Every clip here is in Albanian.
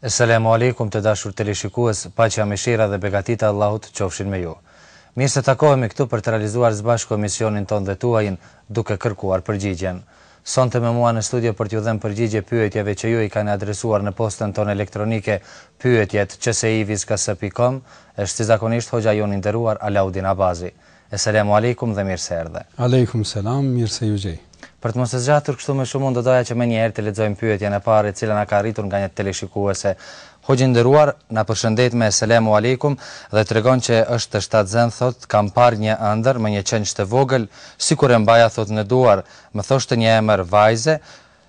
Eselamu Alejkum të dashur teleshikues, paqja, mëshira dhe begatitë e Allahut qofshin me ju. Mirë se takohemi këtu për të realizuar sbashku emisionin tonë dhe tuajin, duke kërkuar përgjigjen. Sonte me mua në studio për t'ju dhënë përgjigje pyetjeve që ju i keni adresuar në postën tonë elektronike pyetjet@qseivis pikë kom është si zakonisht hoxha jonë i nderuar Alaudin Abazi. Eselamu alejkum dhe mirë se erdhe. Alejkum selam, mirë se ju gjej. Për të mos e zgjatur kështu më shumë unë do doja që menjëherë të lexojmë pyetjen e parë e cila na ka arritur nga një teleshikuese. Hoxhë i nderuar, na përshëndet me Eselamu alejkum dhe tregon që është shtatzënë thotë kam parë një ëndërr me një qengj të vogël sikur e mbaja thotë në duar, më thoshte një emër vajze,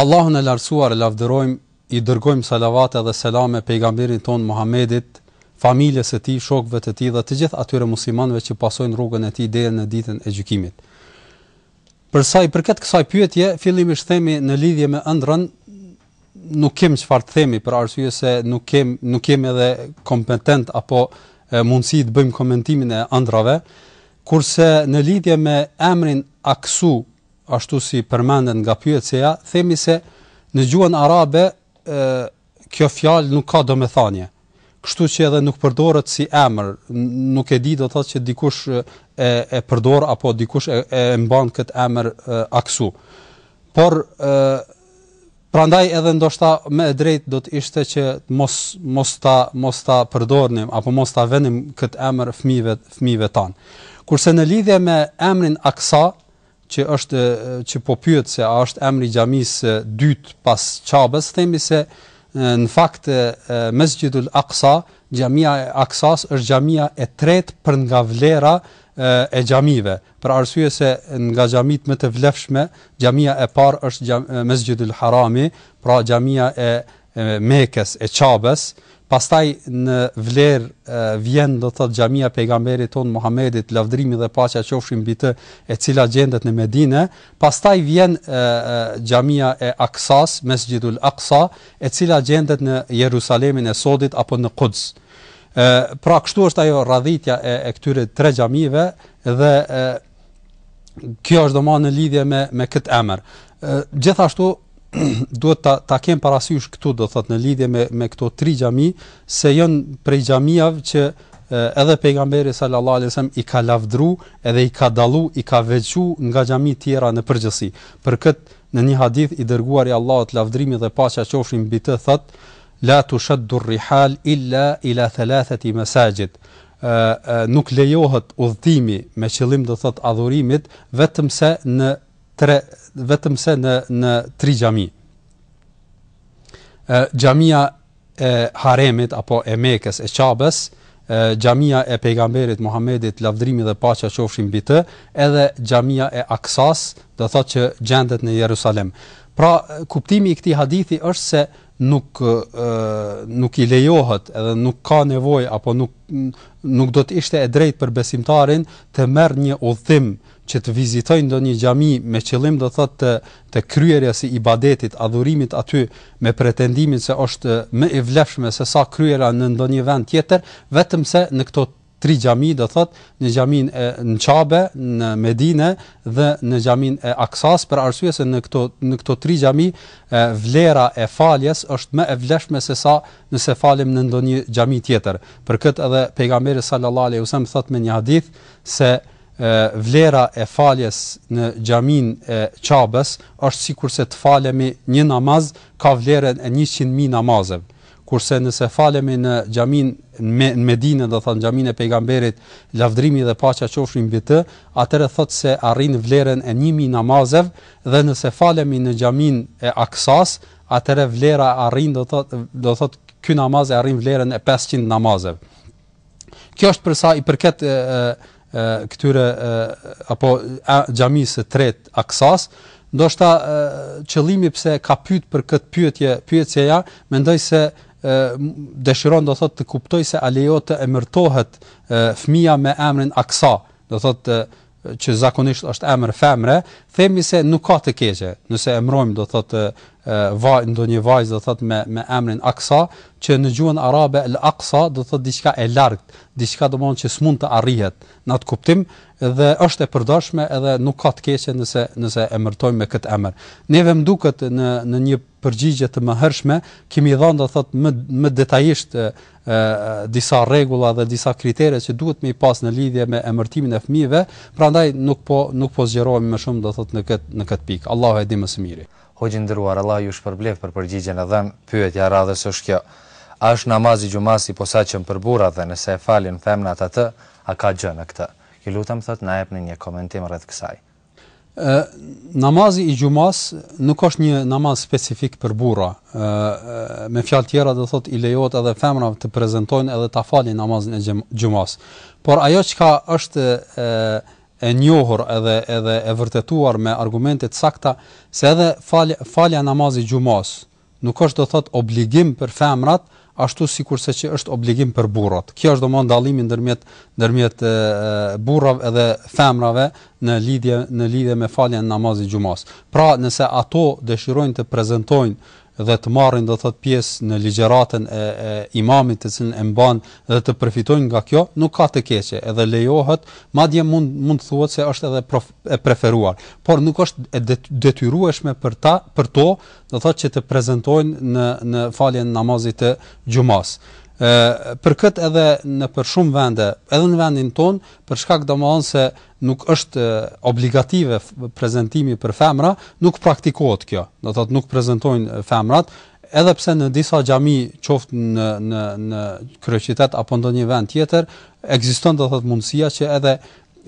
Allahun e Lartësuar e lavdërojmë, i dërgojmë salavate dhe selame pejgamberit tonë Muhammedit, familjes së tij, shokëve të tij dhe të gjithë atyre muslimanëve që pasojnë rrugën e tij deri në Ditën e Gjykimit. Për sa i përket kësaj pyetje, fillimisht themi në lidhje me ëndrrën nuk kem çfarë të themi për arsye se nuk kem nuk kem edhe kompetencë apo mundësi të bëjmë komentimin e ëndrrave. Kurse në lidhje me emrin Aksu ashtu si përmendet nga pyetësja, themi se në gjuhën arabe kjo fjalë nuk ka domethënie. Kështu që edhe nuk përdoret si emër, nuk e di do të thotë që dikush e e përdor apo dikush e, e mban këtë emër Aksu. Por ë prandaj edhe ndoshta më e drejtë do të ishte që mos mos ta mos ta përdornim apo mos ta venim këtë emër fëmijëve fëmijëve tan. Kurse në lidhje me emrin Aksa, që është që po pyet se a është emri i xhamisë së dytë pas Qabes, themi se në fakt Mesxhidul Aksa, xhamia e Aksas është xhamia e tretë për nga vlera e xhamive, për arsye se nga xhamitë më të vlefshme, xhamia e parë është Mesxhidul Harami, pra xhamia e e Mekes e Qabes, pastaj në vlerë vjen do të thotë xhamia e pejgamberit ton Muhamedit lavdërimi dhe paqja qofshin mbi të e cila gjendet në Medinë pastaj vjen xhamia e Aksas Mesxhidul Aksa e cila gjendet në Jerusalemin e sodit apo në Kuds ë pra kështu është ajo radhitja e, e këtyre tre xhamive dhe e, kjo është domethënë në lidhje me me këtë emër gjithashtu duhet ta ta kem parasysh këtu do thot në lidhje me me këto tri xhami se janë prej xhamiav që edhe pejgamberi sallallahu alajhi wasallam i ka lavdru edhe i ka dallu i ka veçu nga xhamitë tjera në përgjithësi për kët në një hadith i dërguari i Allahut lavdrimi dhe paqja qofshin mbi të thot la tushaddu rihal illa ila thalathati masajid nuk lejohet udhëtimi me qëllim do thot adhurimit vetëm se në Tre, vetëm se në në tri xhami. Ë xhamia e Haremit apo e Mekës, e Qabes, xhamia e pejgamberit Muhammedit lavdërimi dhe paqja qofshin mbi të, edhe xhamia e Aksas, do thotë që gjendet në Jerusalem. Pra, kuptimi i këtij hadithi është se nuk nuk i lejohet edhe nuk ka nevojë apo nuk nuk do të ishte e drejtë për besimtarin të merr një udhtim që të vizitojë ndonjë xhami me qëllim do thotë të të kryerjes së ibadetit, adhurimit aty me pretendimin se është më e vlefshme sesa kryerja në ndonjë vend tjetër, vetëm se në këto Tri xhami, do thotë, në xhaminë e në Qabe, në Medine dhe në xhaminë e Aksasë, për arsye se në këto në këto tri xhami vlera e faljes është më e vlefshme se sa nëse falemi në ndonjë xhami tjetër. Për këtë edhe pejgamberi sallallahu alaihi wasallam thotë me një hadith se vlera e faljes në xhaminë e Qabes është sikurse të falemi një namaz ka vlerën e 100 mijë namazeve. Kurse nëse falemi në xhaminë në Medinë, do thotë xhaminë e Pejgamberit, lavdërimi dhe paqja qofshin mbi të, atëherë thotë se arrin vlerën e një mijë namazeve dhe nëse falemi në xhaminë e Aksas, atëherë vlera arrin do thotë do thotë ky namaz e arrin vlerën e pesëqind namazeve. Kjo është për sa i përket e, e, këtyre e, apo a, xhamisë së tretë Aksas, ndoshta qëllimi pse ka pyet për këtë pyetje, pyetësja, mendoj se dëshiron do thotë të kuptojë se a lejohet të emërtohet fëmija me emrin Aksa, do thotë që zakonisht është emër femre, themi se nuk ka të keqe, nëse emrojmë do thotë vaj ndonjë vajzë do thotë me me emrin Aksa, që në gjuhën arabe El Aksa do thotë diçka e largët, diçka domethënë që s'mund të arrihet në atë kuptim dhe është e përdorshme edhe nuk ka të keqe nëse nëse emërtojmë me këtë emër. Neve më duket në në një përgjigje të mëhershme, kemi dhënë do thotë më më detajisht disa rregulla dhe disa kritere që duhet me i pas në lidhje me emërtimin e fëmijëve, prandaj nuk po nuk po zgjerohemi më shumë do thotë në këtë në këtë pikë. Allahu e di më së miri. Hoxhë i nderuar, Allahu ju shpërbleftë për përgjigjen e dhënë. Pyetja e radhës është kjo, A është namazi i xhumasë i posaçëm për burrat dhe nëse e falin femrat atë, a ka gjë në këtë? Ju lutem thotë na jepni një komentim rreth kësaj. Ë namazi i xhumas nuk është një namaz specifik për burra. Ë me fjalë tjera do thotë i lejohet edhe femrave të prezentojnë edhe ta falin namazin e xhumas. Por ajo çka është e e njohur edhe edhe e vërtetuar me argumente të sakta se edhe falja falja e namazit xhumas Nuk është do thotë obligim për femrat, ashtu sikurse që është obligim për burrat. Kjo është domthonë dallimi ndërmjet ndërmjet burrave edhe femrave në lidhje në lidhje me faljen e namazit të xhumasë. Pra, nëse ato dëshirojnë të prezantojnë dhe të marrin do thotë pjesë në ligjëratën e, e imamit të cilën e mban dhe të përfitojnë nga kjo, nuk ka të keqe, edhe lejohet, madje mund mund të thuhet se është edhe prof, e preferuar, por nuk është e detyrueshme për ta për to do thotë që të prezantojnë në në faljen e namazit të xhumasë. Për këtë edhe nëpër shumë vende, edhe në vendin tonë, për shkak domethënë se nuk është obligative prezantimi për femra, nuk praktikohet kjo. Do thotë nuk prezantojnë femrat, edhe pse në disa xhami qoftë në në në kryeqytet apo ndonjë vend tjetër ekziston do thot mundësia që edhe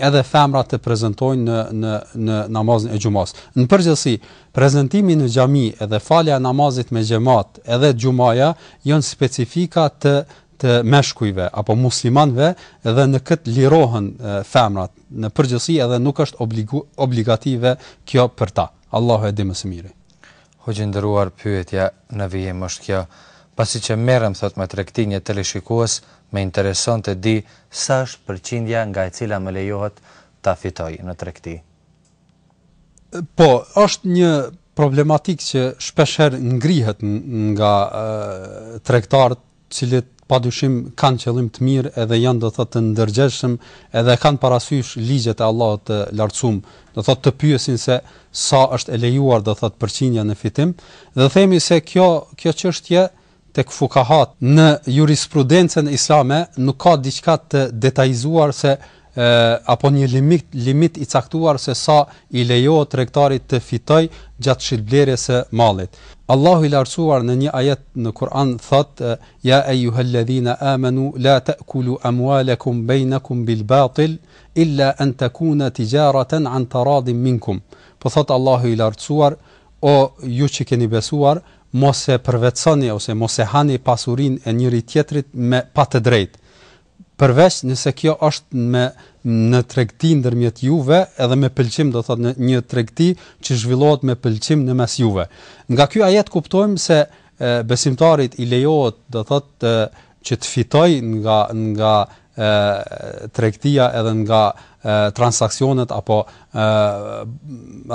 edhe femrat të prezantojnë në në në namazin e xhumasë. Në përgjithësi, prezantimi në xhami edhe falja e namazit me xhemat, edhe xhumaja janë specifika të të meshkujve apo muslimanëve dhe në këtë lirohen femrat. Në përgjithësi edhe nuk është obligu, obligative kjo për ta. Allahu e di më së miri. Hoxhë i nderuar pyetja në vijim është kjo, pasi që merrem thotë me tregti një teleshikues më intereson të di sa është përqindja nga e cila më lejohet ta fitoj në tregti. Po, është një problematikë që shpesh herë ngrihet nga tregtarët të cilët pa dyshim kanë qëllim të mirë edhe janë do thotë të ndërgjegjshëm edhe kanë parasysh ligjet e Allahut të Lartësumë, do thotë të pyesin se sa është e lejuar do thotë përqindja në fitim dhe themi se kjo kjo çështje tek fukahat në jurisprudencën islame nuk ka diçka të detajizuar se e, apo një limit, limit i caktuar se sa i lejohet tregtarit të fitojë gjatë shitblerjes së mallit. Allahu i lartësuar në një ajet në Kur'an thot ja ejuhalladhina amanu la ta'kulu amwalakum bainakum bil batil illa an takuna tijaratan an taradin minkum po thot Allahu i lartësuar o ju që keni besuar mos e përvetësoni ose mos e hani pasurinë e njëri tjetrit me pa të drejtë përveç nëse kjo është me në tregti ndërmjet juve edhe me pëlqim do thotë në një tregti që zhvillohet me pëlqim në mes juve nga ky ajet kuptojmë se besimtarit i lejohet do thotë që të fitojë nga nga tregtia edhe nga transaksionet apo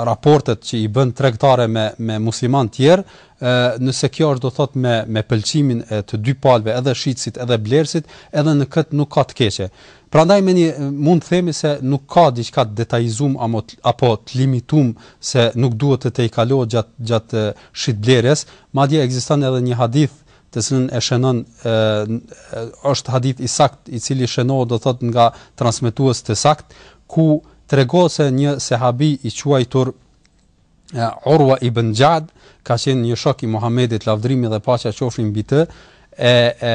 raportet që i bën tregtare me me muslimanë të tjerë E nëse kjo është do thotë me me pëlqimin e të dy palëve edhe shitësit edhe blerësit edhe në këtë nuk ka të keqe. Prandaj me një mund të themi se nuk ka diçka të detajizum amo apo të limitum se nuk duhet të tejkalohet gjatë gjatë shitblerjes, madje ekziston edhe një hadith të cilën e shenon është hadith i saktë i cili shenohet do thotë nga transmetues të saktë ku tregohet se një sehabi i quajtur Urwa ibn Ja'd ka qenë një shok i Muhamedit lavdërimi dhe paqja qofshin mbi të, e, e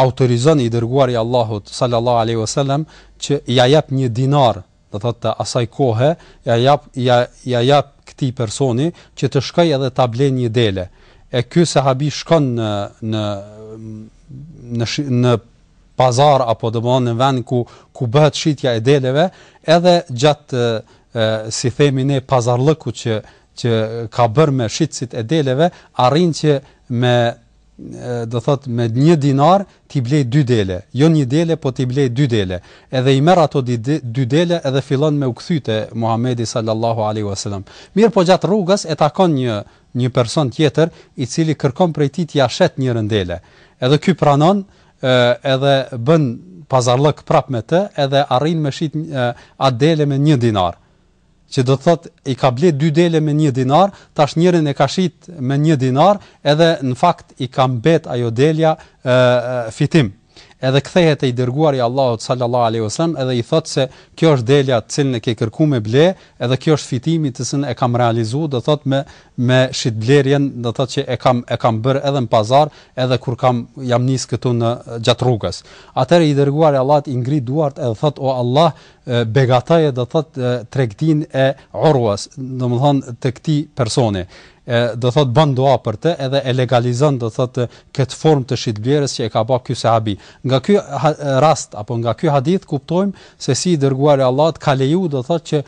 autorizon i dërguari i Allahut sallallahu alaihi wasallam që ia jap një dinar, do thotë të asaj kohe, ia jap ia, ia jap këtij personi që të shkojë edhe ta blejë një dele. E ky sahabi shkon në në në në pazar apo do thotë në vend ku ku bëhet shitja e deleve edhe gjat si themi ne pazarllëku që që ka bërë me shitësit e deleve arrin që me do thot me një dinar t'i blejë dy dele jo një dele po t'i blejë dy dele edhe i merr ato dy dele edhe fillon me u kthy te Muhamedi sallallahu alaihi wasallam mirëpo gjat rrugës e takon një një person tjetër i cili kërkon prej tij t'ia shet njërën dele edhe ky pranon edhe bën pazarllëk prap me të edhe arrin me shit at dele me një dinar që do të thot i ka ble dy dele me një dinar, tash njërën e ka shit me një dinar, edhe në fakt i ka mbet ajo delja e, fitim. Edhe kthehet te i dërguari i Allahut sallallahu alaihi wasallam edhe i thot se kjo është delja të cilën e ke kërkuar me ble, edhe kjo është fitimi të cilën e kam realizuar, do thot me me shitblerjen do të thotë që e kam e kam bërë edhe në pazar edhe kur kam jam nis këtu në gjatë rrugës atëherë i dërguari i Allahut i ngri duart edhe thotë o Allah begatoje do të thotë tregtinë e Urwas domethënë të këtij personi e do thot bën dua për të edhe e legalizon do thot kët formë të shitblerjes që e ka bë ky sahabi. Nga ky rast apo nga ky hadith kuptojmë se si i dërguari i Allahut ka leju do thot që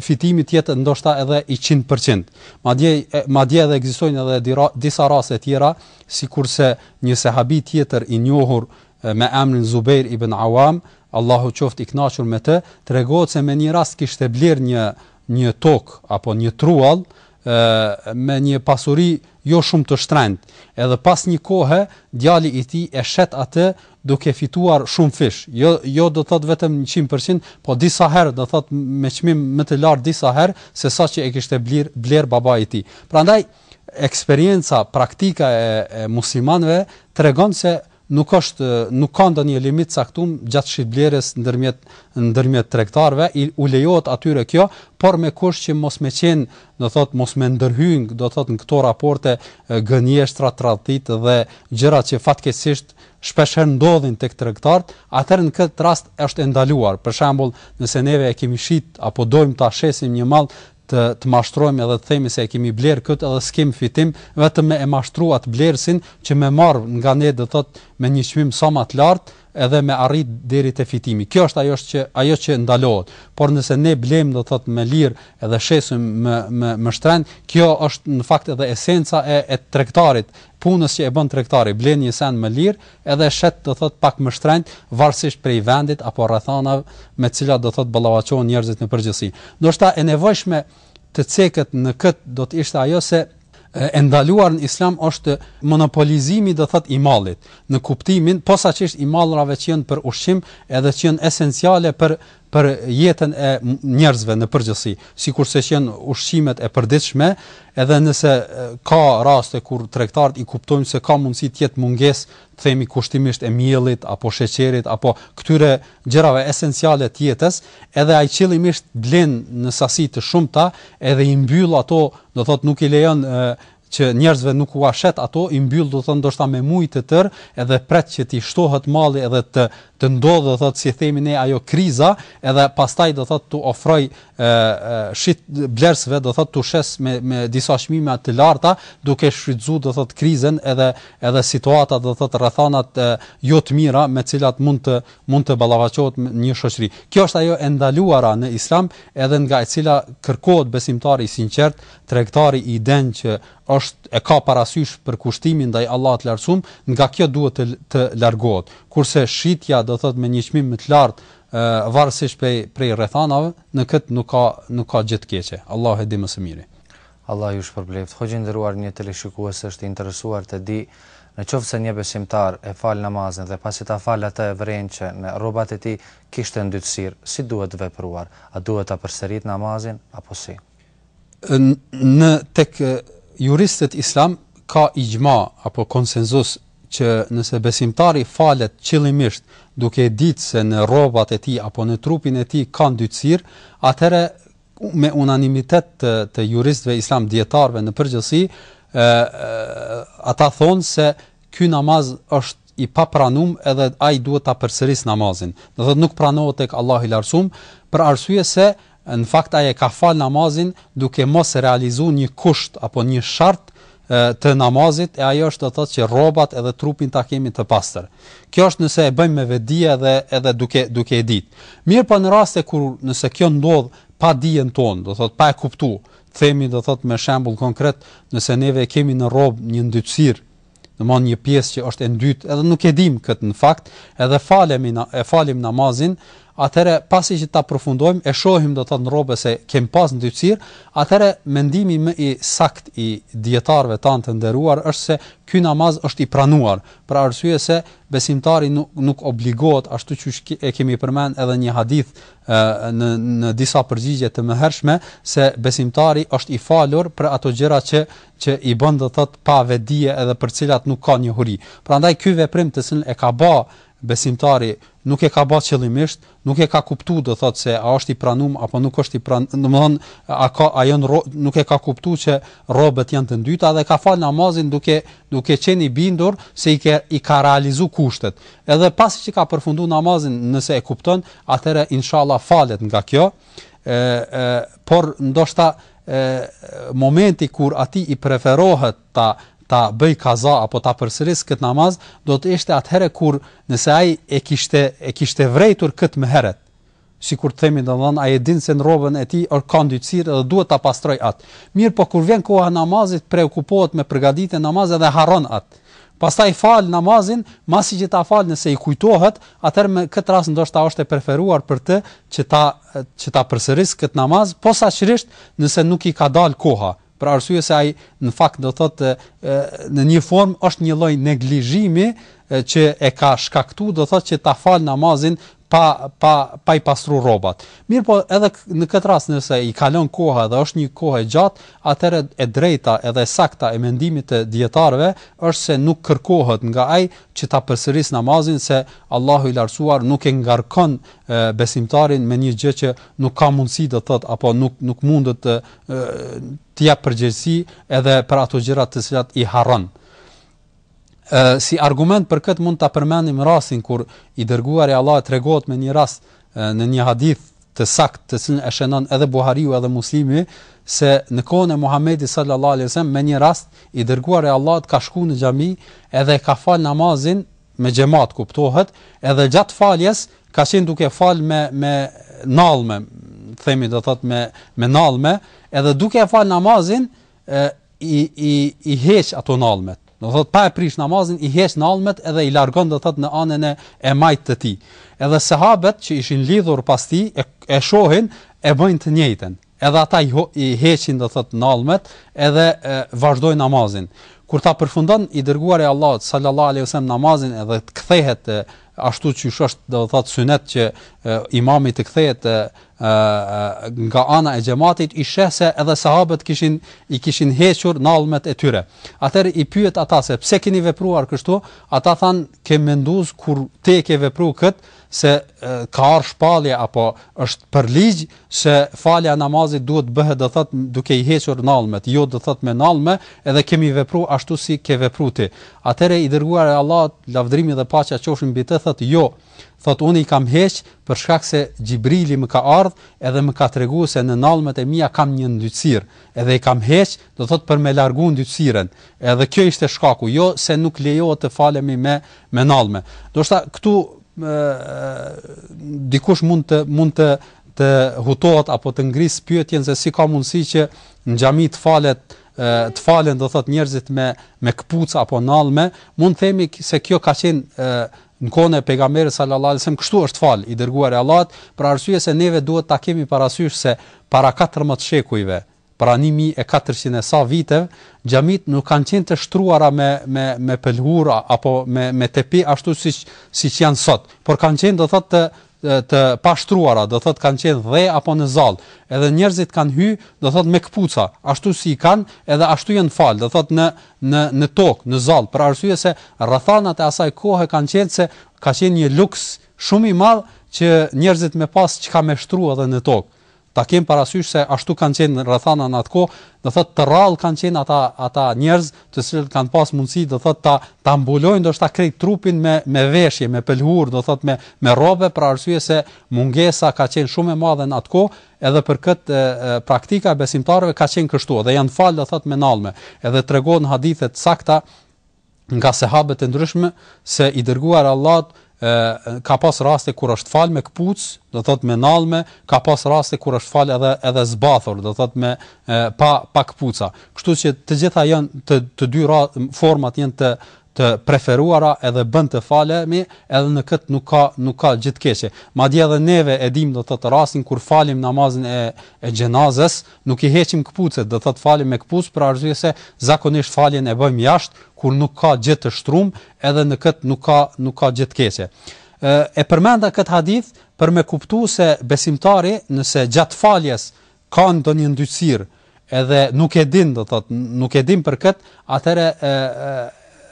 fitimi të jetë ndoshta edhe 100% Madje madje edhe ekzistojnë edhe dira, disa raste të tjera, sikurse një sahabi tjetër i njohur me emrin Zubair ibn Awam, Allahu qoftë i kënaqur me të, tregohet se me një rast kishte blerë një një tokë apo një truall me një pasuri jo shumë të shtrenjtë, edhe pas një kohe djali i tij e shet atë duke fituar shumëfish, jo jo do të thotë vetëm njëqind për qind, po disa herë, do të thotë me çmim më të lartë disa herë sesa që e kishte blir, blerë babai i tij. Prandaj eksperienca, praktika e, e muslimanëve tregon se Nuk është, nuk ka ndonjë limit t'caktum gjatë shitblerjes ndërmjet ndërmjet tregtarëve, u lejohet atyre kjo, por me kusht që mos me qenë, do të thotë, mos me ndërhy, do të thotë, në këto raporte gënjeshtra, tradhtitë dhe gjëra që fatkeqësisht shpesh herë ndodhin tek tregtarët, atëherë në këtë rast është e ndaluar. Për shembull, nëse neve e kemi shit apo dojmë ta shesim një mall, të të mashtrojmë edhe të themi se e kemi blerë kaq edhe s'kemi fitim, vetëm me e mashtru atë blerësin që me marr nga ne do të thotë me një çmim sa ma të lartë edhe me arrit deri te fitimi. Kjo është ajo është që ajo që ndalohet. Por nëse ne blejmë do të thotë më lirë edhe shesim më më më shtrenjt, kjo është në fakt edhe esenca e e tregtarit, punës që e bën tregtari, blen një sen më lirë, Edhe shet do thotë pak më shtrenjt, varësisht prej vendit apo rrethanave me të cilat do thotë ballafaqohen njerëzit në përgjithësi. Ndoshta e nevojshme të ceket në këtë do të ishte ajo se e ndaluar në Islam është monopolizimi do thotë i mallit, në kuptimin posaçërisht i mallrave që janë për ushqim edhe që janë esenciale për për jetën e njerëzve në përgjithësi, sikurse që janë ushqimet e përditshme, edhe nëse ka raste kur tregtarët i kuptojnë se ka mundësi të jetë mungesë, të themi kushtimisht e miellit apo sheqerit apo këtyre gjërave esenciale të jetës, edhe ai qëllimisht blen në sasi të shumta, edhe i mbyll ato, do thotë nuk i lejon që njerëzve nuk ua shet ato, i mbyll do të thotë ndoshta me muj të tërë edhe pret që t'i shtohet malli edhe të të ndodhë do të thotë si themi ne ajo kriza edhe pastaj do të thotë t'u ofroj shit blersve do të thotë t'u shes me me disa çmime të larta duke shfrytzu do të thotë krizën edhe edhe situatat do të thotë rrethanat jo të mira me të cilat mund të mund të ballafaqohet një shoqëri kjo është ajo e ndaluara në islam edhe nga e cila kërkohet besimtari i sinqert Tregtari i denjë që është e ka parasysh përkushtimin ndaj Allahut të Lartësumë, nga kjo duhet të të largohet. Kurse shitja, do të thotë me një çmim më të lartë, ë varësisht prej prej rrethanave, në këtë nuk ka nuk ka gjë të keqe. Allahu e di më së miri. Allah ju shpërbleftë. Hoxhë i nderuar, një teleshikues është i interesuar të di në qoftë se një besimtar e fal namazin dhe pasi ta fal atë e vren që në rrobat e tij kishte ndytësirë, si duhet vepruar? A duhet ta përsërit namazin apo si? në tek juristët islam ka ixhma apo konsensus që nëse besimtari falet qëllimisht duke ditë se në rrobat e tij apo në trupin e tij ka ndytësirë, atëherë me unanimitet të, të juristëve islam dietarëve në përgjithësi, ë ata thonë se ky namaz është i papranum edhe ai duhet ta përsëris namazin. Do thotë nuk pranohet tek Allahu i Lartsum për arsye se Në fakt ai e ka falë namazin duke mos realizu një kusht apo një shart të namazit e ajo është do të thotë që rrobat edhe trupin ta kemi të pastër. Kjo është nëse e bëjmë me vetëdije dhe edhe duke duke e ditë. Mirëpo në raste kur nëse kjo ndodh pa dijen tonë, do të thotë pa e kuptuar, themi do të thotë me shembull konkret, nëse neve e kemi në rrobë një ndytësirë domthon një pjesë që është e ndytë edhe nuk e dimë kët në fakt edhe falemi e falim namazin atëherë pasi që ta përfundojmë e shohim do të thotë në rrobë se kem pas ndytësir atëherë mendimi më i sakt i dijetarëve tanë të nderuar është se ky namaz është i pranuar për arsye se besimtari nuk nuk obligohet ashtu siç e kemi përmend edhe një hadith në në disa përgjigje të mëhershme se besimtari është i falur për ato gjëra që që i bën do të thotë pa vetëdije edhe për të cilat nuk ka njohuri. Prandaj ky veprim të cilin e ka bë besimtari nuk e ka bë qëllimisht, nuk e ka kuptuar do thotë se a është i pranuar apo nuk është i pranuar, domthonë a ka a janë rro, nuk e ka kuptuar që rrobat janë të ndyta dhe ka fal namazin duke duke qenë i bindur se i ka i ka realizu kushtet. Edhe pasi që ka përfunduar namazin, nëse e kupton, atëherë inshallah falet nga kjo. ë ë por ndoshta ë momenti kur atij i preferohet ta ta bëjë kaza apo ta përsërisë kët namaz, do të ishte atëherë kur nëse ai e kishte e kishte vërejtur kët më herët. Sikur të themi domthon ai e din se në rrobën e tij ka ndytësirë dhe duhet ta pastrojë atë. Mirëpo kur vjen koha e namazit, preokupohet me përgatitjen e namazit dhe harron atë. Pastaj fal namazin, masi që ta fal nëse i kujtohet, atëherë me këtë rast ndoshta është e preferuar për të që ta që ta përsërisë këtë namaz, posaçërisht nëse nuk i ka dalë koha, për arsye se ai në fakt do thotë në një formë është një lloj neglizhimi që e ka shkaktuar do thotë që ta fal namazin pa pa pa i pastruar rrobat. Mirpo edhe në këtë rast nëse i kalon koha dhe është një kohë e gjatë, atëherë e drejta edhe e sakta e mendimit të dijetarëve është se nuk kërkohet nga ai që ta përsërisë namazin se Allahu i Lartësuar nuk e ngarkon besimtarin me një gjë që nuk ka mundësi do thotë apo nuk nuk mundet të të japë përgjegjësi edhe për ato gjëra të cilat i harron. si argument për këtë mund ta përmendim rastin kur i dërguari Allah tregohet me një rast në një hadith të sakt të cilin e shënon edhe Buhariu edhe Muslimi se në kohën e Muhamedit sallallahu alaihi wasallam me një rast i dërguari i Allahut ka shku në xhami edhe ka fal namazin me xhamat kuptohet edhe gjatë faljes ka qenë duke fal me me nallme themi do thot me me nallme edhe duke fal namazin e, i, i, i heq ato nallmet. Do thot pa e prish namazin i heq nallmet edhe i largon do thot në anën e e majt të tij. Edhe sahabët që ishin lidhur pas tij e, e shohin e bëjnë të njëjtën. Edhe ata i, i heqin do thot nallmet edhe e, vazhdojnë namazin. Kur ta përfundon i dërguari i Allahut sallallahu alaihi wasallam namazin edhe të kthehet e, ashtu siç është do thot synet që e, imami të kthehet e, nga ana e xhematit i sheh se edhe sahabët kishin i kishin hequr nallmet e tyre. Atëherë i pyet ata se pse keni vepruar kështu? Ata than kem menduar kur ti e ke vepruar kët se ka ardhur shpallje apo është përligj se falja e namazit duhet të bëhet do thot duke i hequr nallmet, jo do thot me nallme, edhe kemi vepruar ashtu si ke vepruar ti. Atëherë i dërguari i Allahut, lavdërimi dhe paqja qofshin mbi të, thotë jo, Thotë unë i kam heq për shkak se Xhibrili më ka ardhë edhe më ka tregu se në nallmet e mia kam një ndytësirë edhe i kam heq do thotë për me largu ndytësirën edhe kjo ishte shkaku jo se nuk lejohet të falemi me me nallme do thot këtu e, dikush mund të mund të të hutohet apo të ngrit pyetjen se si ka mundësi që në xhami të falet të falen do thot njerëzit me me këpuc apo nallme, mund të themi se kjo ka qenë Në kohën e Pejgamberit sallallahu alejhi ve sellem kështu është falë, i Dërguari i Allahut, për arsye se neve duhet ta kemi parasysh se para katërmbëdhjetë shekujve, para një mijë e katërqind e sa viteve, xhamitë nuk kanë qenë të shtruara me me me pëlhura apo me me tepi ashtu siç siç janë sot, por kanë qenë do thotë të të pashtruara, do thotë kanë qenë dhe apo në zall, edhe njerëzit kanë hy, do thotë me këpuca, ashtu si i kanë, edhe ashtu janë fal, do thotë në në në tokë, në zall, për arsye se rrethanat e asaj kohe kanë qenë se ka qenë një luks shumë i madh që njerëzit me pas çka me shtru edhe në tokë. Ta kemi parasysh se ashtu kanë qenë rrethana në atë kohë, do thotë të rrallë kanë qenë ata ata njerëz të cilët kanë pas mundësi do thotë ta ta mbulojnë ndoshta krejt trupin me me veshje, me pëlhurë, do thotë me me rrobe për arsye se mungesa ka qenë shumë e madhe në atë kohë, edhe për këtë praktika e besimtarëve ka qenë kështu dhe janë falë do thotë me nallme. Edhe tregojn hadithe të sakta nga sahabët e ndryshëm se i dërguari i Allahut ka pas raste kur është fal me këpuc, do thot me nallme, ka pas raste kur është fal edhe edhe zbathur, do thot me e, pa pa këpuca. Kështu që të gjitha janë të të dy format janë të të preferuara edhe bën të falemi, edhe në kët nuk ka nuk ka gjë të keqe. Madje edhe neve e dimë do thot rastin kur falim namazin e e xhenazes, Nuk i heqim këpucët, do të thotë falemi me këpucë për arsye se zakonisht faljen e bëjmë jashtë, kur nuk ka gjë të shtrumë, edhe në këtë nuk ka nuk ka gjë të keqe. E përmenda këtë hadith për me kuptu se besimtari nëse gjatë faljes ka ndonjë ndytësirë edhe nuk e din, do të thotë, nuk e din për këtë, atëherë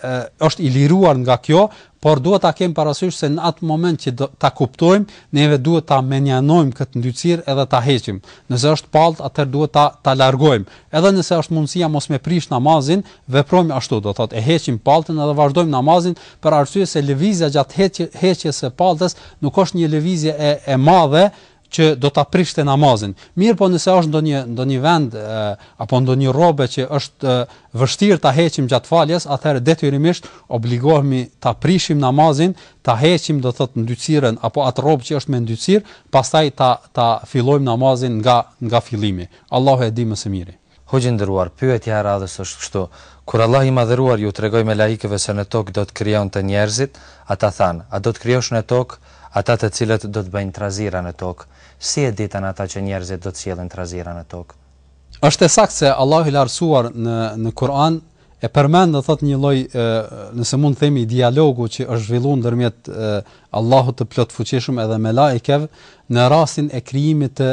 është i liruar nga kjo, por duhet ta kemë parasysh se në atë moment që do ta kuptojmë, neve duhet ta menjanojmë këtë ndytësirë edhe ta heqim. Nëse është palltë, atëherë duhet ta ta largojmë. Edhe nëse është mundësia mos me prish namazin, veprojmë ashtu, do thotë e heqim palltën edhe vazhdojmë namazin, për arsye se lëvizja gjatë heqjes së palltës nuk është një lëvizje e e madhe, që do ta prishte namazin. Mirpo nëse është ndonjë ndonjë vend e, apo ndonjë rrobe që është vështirë ta heqim gjatë faljes, atëherë detyrimisht obligohemi ta prishim namazin, ta heqim do thot ndytësirën apo atë rrobë që është me ndytësirë, pastaj ta ta fillojmë namazin nga nga fillimi. Allahu e di më së miri. Hoxhë i nderuar, pyetja e radhës është kështu, Kur Allahu i Madhëruar iu tregoi melaikëve se në tokë do të krijonte njerëzit, ata thanë, A do të krijosh në tokë ata të cilët do të bëjnë trazira në tokë? Si e ditën ata që njerëzit do të sjellin trazira në tokë? Është e saktë se Allahu i Lartësuar në në Kur'an e përmend do thotë një lloj nëse mund të themi dialogu që është zhvilluar ndërmjet Allahut të Plotfuqishëm edhe melaikëve në rastin e krijimit të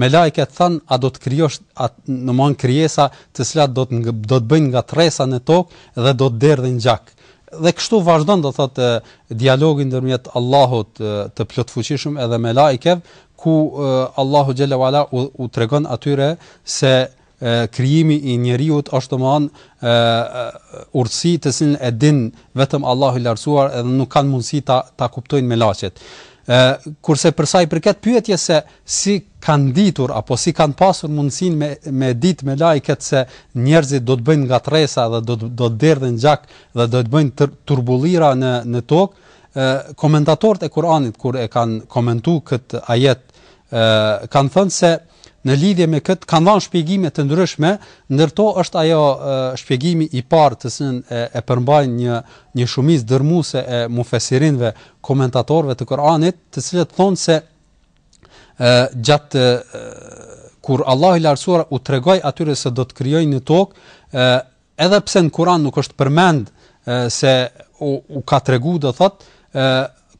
Melajket thanë, A do të krijosh, a, domthonë krijesa, të cilat do të do të bëjnë ngatërresa në tokë dhe do të derdhin gjak? Dhe kështu vazhdon, do thotë, dialogi ndërmjet Allahut të Plotfuqishëm edhe melajkeve, ku Allahu xhel-le ue ala u, u tregon atyre se krijimi i njeriut është domthon ë urtësi të cilën e din vetëm Allahu i lartësuar edhe nuk kanë mundësi ta ta kuptojnë melaqet. Ë kurse për sa i përket pyetjes se si kanë ditur apo si kanë pasur mundësinë me me ditë melajket se njerëzit do të bëjnë ngatërresa dhe do të do të derdhin gjak dhe do të bëjnë turbullira në në tokë, ë komentatorët e Kuranit kur e kanë komentuar këtë ajet ë kanë thënë se Në lidhje me këtë kanë dhënë shpjegime të ndryshme, ndër to është ajo shpjegimi i parë të cilën e, e përmbajnë një një shumicë dërmuese e mufesirinëve, komentatorëve të Kuranit, të cilët thonë se ë gjatë kur Allahu i Lartësuar u tregoi atyre se do të krijojë në tokë, ë Edhe pse në Kur'an nuk është përmend se u, u ka tregu do thot, ë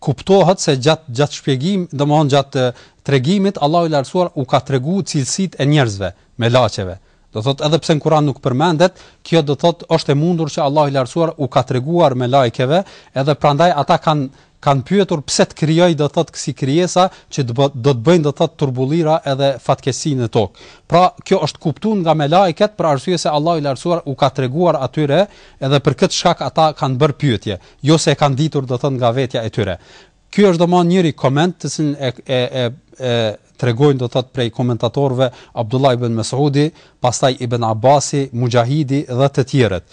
kuptohet se gjat gjat shpjegim, domthon gjat tregimit Allahu i lartësuar u ka tregu cilësitë e njerëzve melaqeve. Do thot edhe pse në Kur'an nuk përmendet, kjo do thot është e mundur që Allahu i lartësuar u ka treguar melajkeve, edhe prandaj ata kanë Kanë pyetur pse të krijojë do të thotë kësi krijesa që të do të bëjnë do të thotë turbullira edhe fatkeqësi në tokë. Pra kjo është kuptuar nga melaiket për arsye se Allahu i Lartësuar u ka treguar atyre edhe për këtë shkak ata kanë bërë pyetje, jo se e kanë ditur do të thotë nga vetja e tyre. Ky është domethënë njëri koment të cilin e e e e tregojnë do të thotë prej komentatorëve Abdullah ibn Mes'udi, pastaj Ibn Abbasi, Muxhahidi dhe të tjerët.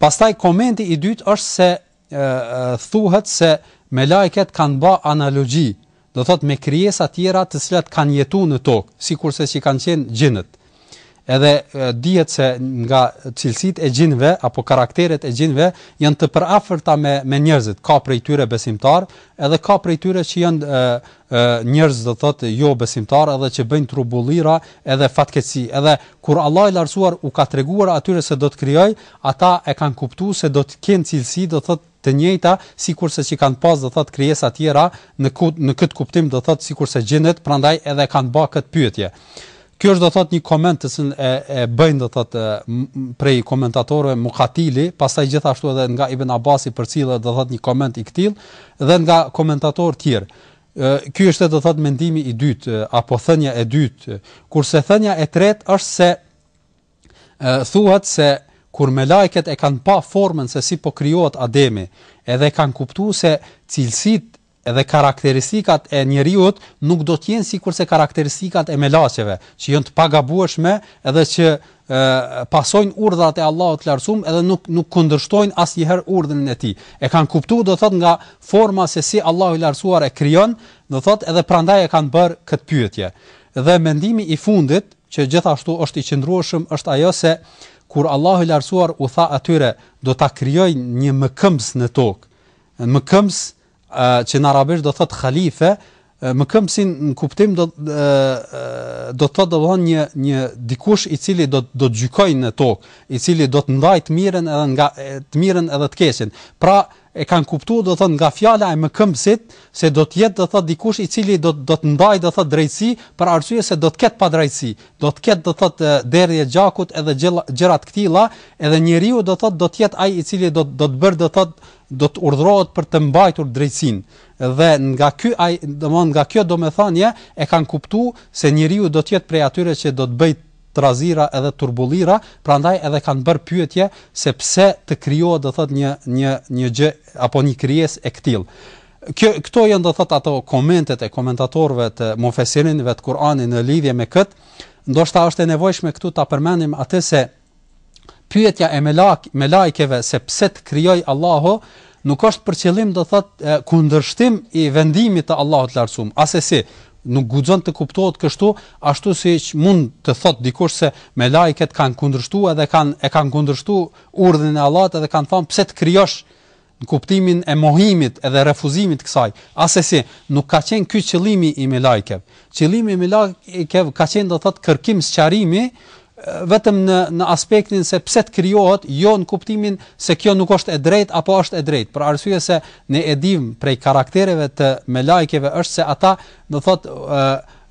Pastaj komenti i dytë është se thuhet se melajket kanë ba analogji, do thotë me krijesa tjera të cilat kanë jetu në tokë, sikurse që kanë qenë xhinët. Edhe dihet se nga cilësitë e xhinëve apo karakteret e xhinëve janë të përafërta me me njerëzit, ka prej tyre besimtarë, edhe ka prej tyre që janë e njerëz do thot jo besimtar edhe që bëjnë turbullira edhe fatkeqësi edhe kur Allahu i lartësuar u ka treguar atyre se do të krijojë ata e kanë kuptuar se do të kenë cilësi do thot të njëjta sikurse që kanë pas do thot krijesa të tjera në kut, në këtë kuptim do thot sikurse xhinët prandaj edhe kanë bë këtë pyetje Ky është do të thotë një koment të cilin e e bëjnë do të thotë prej komentatorëve Mukatili, pastaj gjithashtu edhe nga Ibn Abasi përcillet do të thotë një koment i këtill dhe nga komentatorë të tjerë. Ky është do të thotë mendimi i dytë apo thënia e dytë, kurse thënia e tretë është se e, thuhet se kur melajket e kanë pa formën se si po krijohet Ademi, edhe e kanë kuptu se cilësitë Edhe karakteristikat e njeriut nuk do të jenë sikurse karakteristikat e melaqeve, që janë të pagabueshme dhe që pasojnë urdhrat e Allahut të Lartësuar dhe nuk nuk kundërshtojnë asnjëherë urdhrin e Tij. E kanë kuptuar do thotë nga forma se si Allahu i Lartësuar e krijon, do thotë edhe prandaj e kanë bërë këtë pyetje. Dhe mendimi i fundit, që gjithashtu është i qëndrueshëm, është ajo se kur Allahu i Lartësuar u tha atyre, do ta krijoj një mëkëmbës në tokë, Mëkëmbës, që në arabisht do të thotë halife, mëkëmbësin në kuptim do do të thotë domthon një një dikush i cili do do të gjykojë në tokë, i cili do të ndajë të mirën edhe nga të mirën edhe të keqen. Pra e kanë kuptuar do thotë nga fjala e mëkëmbësit se do të jetë do thotë dikush i cili do do të ndajë do thotë drejtësi për arsye se do të ketë padrejtësi, do të ketë do thotë derdhje e gjakut edhe gjëra të këtilla, edhe njeriu do thotë do të jetë ai i cili do do të bërë do thotë do të urdhërohet për të mbajtur drejtësinë dhe nga ky ai domthon nga kjo domethënie e kanë kuptuar se njeriu do të jetë prej atyre që do të bëjë trazira edhe turbullira, prandaj edhe kanë bërë pyetje se pse të krijohet do thot një një një gjë apo një krijesë e këtill. Kjo këto janë do thot ato komentet e komentatorëve të mufesirinëve të Kur'anit në lidhje me kët, ndoshta është e nevojshme këtu ta përmendim atë se pyetja e melajkeve se pse të krijojë Allahu nuk është për qëllim do thotë kundërshtim i vendimit të Allahut të Lartësum. Asesi nuk guxon të kuptohet kështu, ashtu siç mund të thotë dikush se melajket kanë kundërshtu edhe e kanë kundërshtu urdhrin e Allahut edhe kanë thanë pse të krijosh në kuptimin e mohimit edhe refuzimit të kësaj, asesi nuk ka qenë ky qëllimi i melajkeve. Qëllimi i melajkeve ka qenë do thotë kërkim sqarimi vetëm në në aspektin se pse të krijohet, jo në kuptimin se kjo nuk është e drejtë apo është e drejtë, për arsye se ne e dimë prej karaktereve të melajkeve është se ata do thotë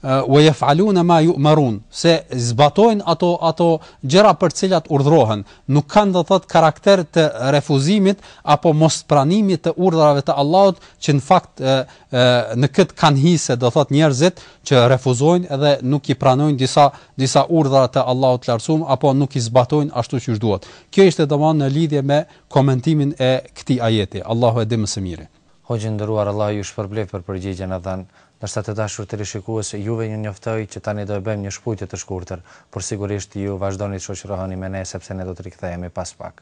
Wa yef'aluna ma yu'marun, se zbatojnë ato ato gjëra për të cilat urdhërohen, nuk kanë do thotë karakter të refuzimit apo mospranimit të urdhrave të Allahut, që në fakt e, e, në këtë kanë hise do thotë njerëzit që refuzojnë edhe nuk i pranojnë disa disa urdhra të Allahut të Lartësuar apo nuk i zbatojnë ashtu siç duhet. Kjo ishte domethënë në lidhje me komentimin e këtij ajeti. Allahu e di më së miri. Hoxhë i nderuar Allahu ju shpërbleftë për përgjigjen e dhënë. Ndërsa të dashur teleshikues, juve ju njoftoj që tani do e bëjmë një shkëputje të shkurtër, por sigurisht ju vazhdoni të shoqëroheni me ne sepse ne do të rikthehemi pas pak.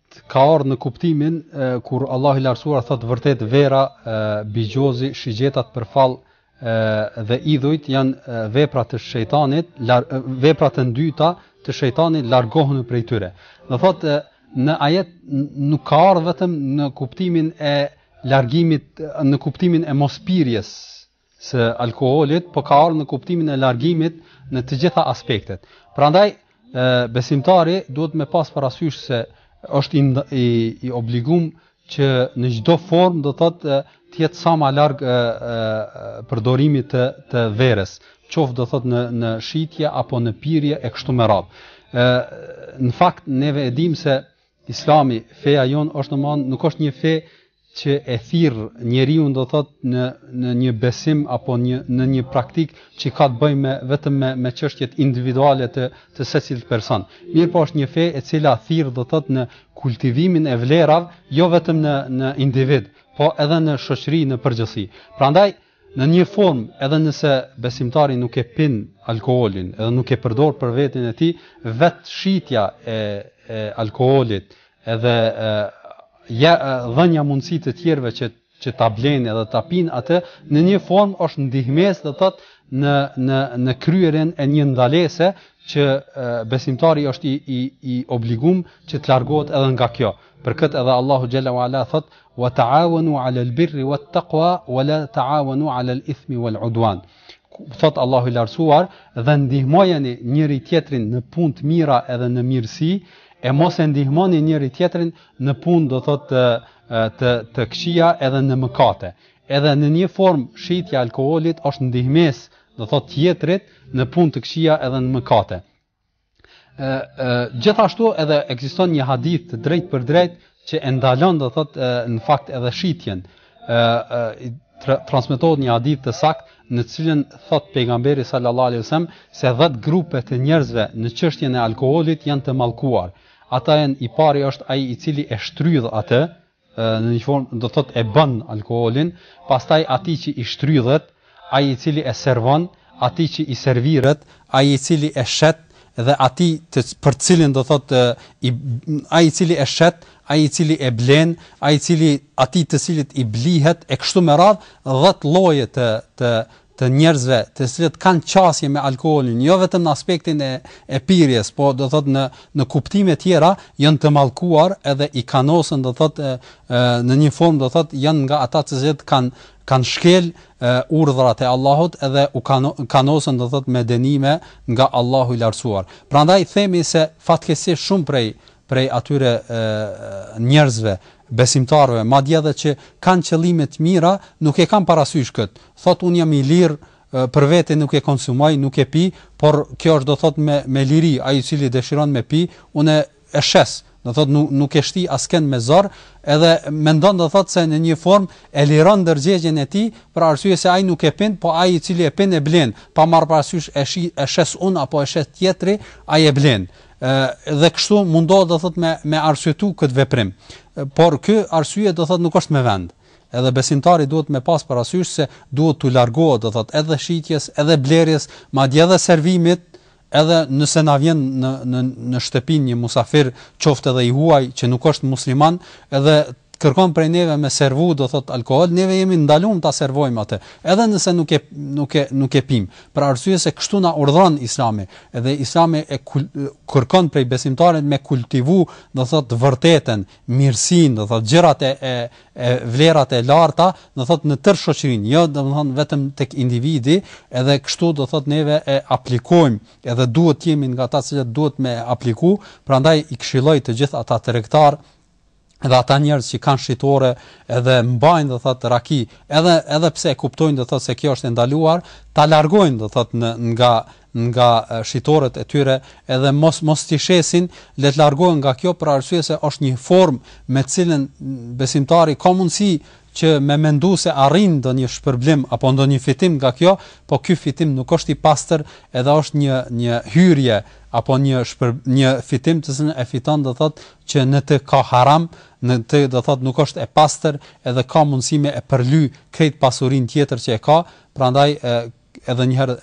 ka ardh në kuptimin e, kur Allahu i Lartësuar thotë vërtet vera, e, bixhozi, shigjetat për fall e, dhe idhujt janë e, vepra të shejtanit, lar, e, vepra të ndyta të shejtanit largohuni prej tyre. Do thotë në ajet nuk ka ardh vetëm në kuptimin e largimit, në kuptimin e mospirjes, së alkoolit, po ka ardh në kuptimin e largimit në të gjitha aspektet. Prandaj besimtari duhet me pas parasysh se është i, i, i obligum që në çdo formë do thotë të jetë sa ma larg përdorimit të të verës, qoftë do thotë në në shitje apo në pirje e kështu me radhë. Ë në fakt neve e dimë se Islami, feja jonë është domethënë nuk është një fe që e thirr njeriun do thotë në në një besim apo një në një praktikë që ka të bëjë me vetëm me me çështjet individuale të të secilit person. Mirëpo është një fe e cila thirr do thotë në kultivimin e vlerave jo vetëm në në individ, po edhe në shoqëri në përgjithësi. Prandaj Në një formë, edhe nëse besimtari nuk e pin alkoolin, edhe nuk e përdor për veten e tij, vet shitja e e alkoolit edhe ja dhënia mundësi të tjerëve që që ta blejnë edhe ta pinë atë, në një formë është ndihmesë, do të thotë në në në kryerjen e një ndalese që besimtari është i i i obliguar që të largohet edhe nga kjo. Për këtë edhe Allahu xhalla u ala thot: "Wa ta'awanu 'ala al-birri wat-taqwa wa la ta'awanu 'ala al-ithmi wal-'udwan." Thot Allahu i lartësuar, "Dhe ndihmojeni njëri tjetrin në punë të mira edhe në mirësi, e mos e ndihmoni njëri tjetrin në punë do thot të të, të këqija edhe në mëkate." Edhe në një formë shitja e alkoolit është ndihmesë do thot tjetrit në punë të këqija edhe në mëkate. gjithashtu edhe ekziston një hadith të drejtpërdrejtë që e ndalon do thot në fakt edhe shitjen ë transmetohet një hadith të saktë në të cilën thot pejgamberi sallallahu alajhi wasallam se 10 grupe të njerëzve në çështjen e alkoolit janë të mallkuar ata janë i pari është ai i cili e shtrydh atë në një formë do të thotë e bën alkoolin, pastaj atij që i shtrydhet, ai i cili e servon, atij që i serviret, ai i cili e shet dhe atij për të cilin do thotë i ai i cili e shet, ai i cili e blen, ai i cili atij të cilit i blihet e kështu me radhë 10 lloje të të të njerëzve të cilët kanë qasje me alkoolin, jo vetëm në aspektin e e pirjes, po do thotë në në kuptime të tjera, janë të mallkuar edhe i kanosen do thotë në një formë do thotë janë nga ata të cilët kanë kanë shkel urdhrat e Allahut edhe u kanosen do thotë me dënime nga Allahu i lartësuar. Prandaj themi se fatkeqësisht shumë prej prej atyre e, njerëzve besimtarëve, madje edhe që kanë qëllime të mira, nuk e kanë parasysh këtë. Thotë unë jam i lirë, për vete nuk e konsumoj, nuk e pi, por kjo është do të thotë me me liri, ai i cili dëshiron me pi, unë e shes, do të thotë nuk nuk e shti askënd me zor, edhe mendon do të thotë se në një formë e liron ndërgjegjen e tij, për arsye se ai nuk e pin, po ai i cili e pin e blen, pa marrë parasysh e shi e shes unë apo e shes tjetri, ai e blen. Ë dhe kështu mundohet do të thotë me me arsyetu këtë veprim. Por ky arsye do të thotë nuk është me vend. Edhe besimtari duhet me pas parasysh se duhet t'u largohet, do thotë, edhe shitjes, edhe blerjes, madje edhe servimit, edhe nëse na vjen në në në shtëpinë një musafir, qoftë edhe i huaj që nuk është musliman, edhe kërkon prej neve me servu, do thotë, alkool, neve jemi ndalum ta servojmë atë, edhe nëse nuk e nuk e nuk e pimë. Për arsye se kështu na urdhron Islami, edhe Islami e kërkon prej besimtarit me kultivu, do thotë, vërtetën, mirësinë, do thotë gjërat e e e vlerat e larta, do thotë në tërë shoqërinë, jo domethënë vetëm tek individi, edhe kështu do thotë neve e aplikojmë, edhe duhet të jemi nga ata të cilët duhet me apliku, prandaj i këshilloj të gjithë ata tregtarë dhe ata njerëz që kanë shitore edhe mbajnë do thotë raki, edhe edhe pse e kuptojnë do thotë se kjo është e ndaluar, ta largojnë do thotë nga nga shitoret e tyre edhe mos mos t'i shesin le të largohen nga kjo për arsye se është një formë me të cilën besimtari ka mundësi që me mendu se arrin ndonjë shpërblim apo ndonjë fitim nga kjo, po ky fitim nuk është i pastër, edhe është një një hyrje apo një shpër, një fitim të cilën e fiton do thotë që në të ka haram, në të do thotë nuk është e pastër, edhe ka mundësi me e përly krejt pasurinë tjetër që e ka, prandaj edhe një herë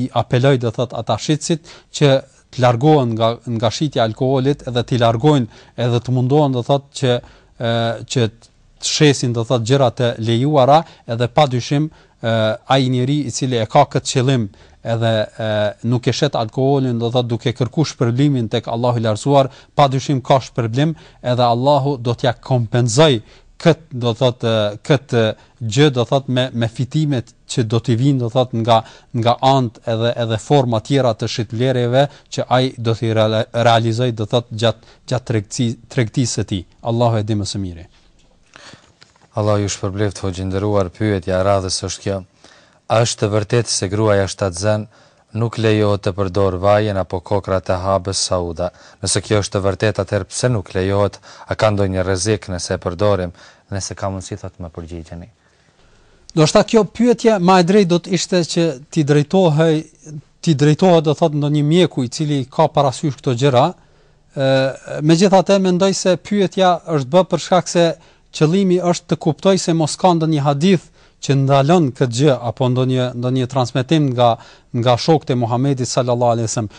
i apeloj do thot ata shitësit që të largohen nga nga shitja e alkoolit edhe t'i largojnë edhe të mundohen do thot që ë që të shesin do thot gjëra të lejuara edhe pa dyshim ë ai njeri i cili e ka këtë qëllim edhe e, nuk e shet alkoolin do thot duke kërku shpërblimin tek Allahu i lartësuar pa dyshim ka shpërblim edhe Allahu do t'ja kompensojë kët do thot kët gjë do thot me me fitimet që do t'i vijnë do thot nga nga anët edhe edhe forma të tjera të shitblerjeve që ai do t'i realizojë do thot gjat gjat tregtisë tregtisë së tij Allahu e di më së miri Allahu ju shpërbleftë hoxhë i nderuar pyetja e radhës është kjo a është e vërtetë se gruaja shtatzënë Nuk lejohet të përdorë vajin apo kokrrat e habbet sauda. Nëse kjo është e vërtetë atëherë pse nuk lejohet, a ka ndonjë rrezik nëse e përdorim? Nëse ka mundësi thotë më përgjigjeni. Ndoshta kjo pyetje ma e drejtë do të ishte që t'i drejtohej t'i drejtohet do thotë ndonjë mjeku i cili ka parasysh këto gjëra, megjithatë mendoj se pyetja është bë për shkak se Qëllimi është të kuptojë se mos ka ndonjë hadith që ndalon këtë gjë apo ndonjë ndonjë transmetim nga nga shokët e Muhamedit sallallahu alejhi ve sellem.